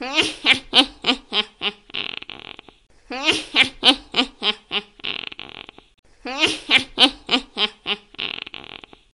Ha ha ha ha ha ha.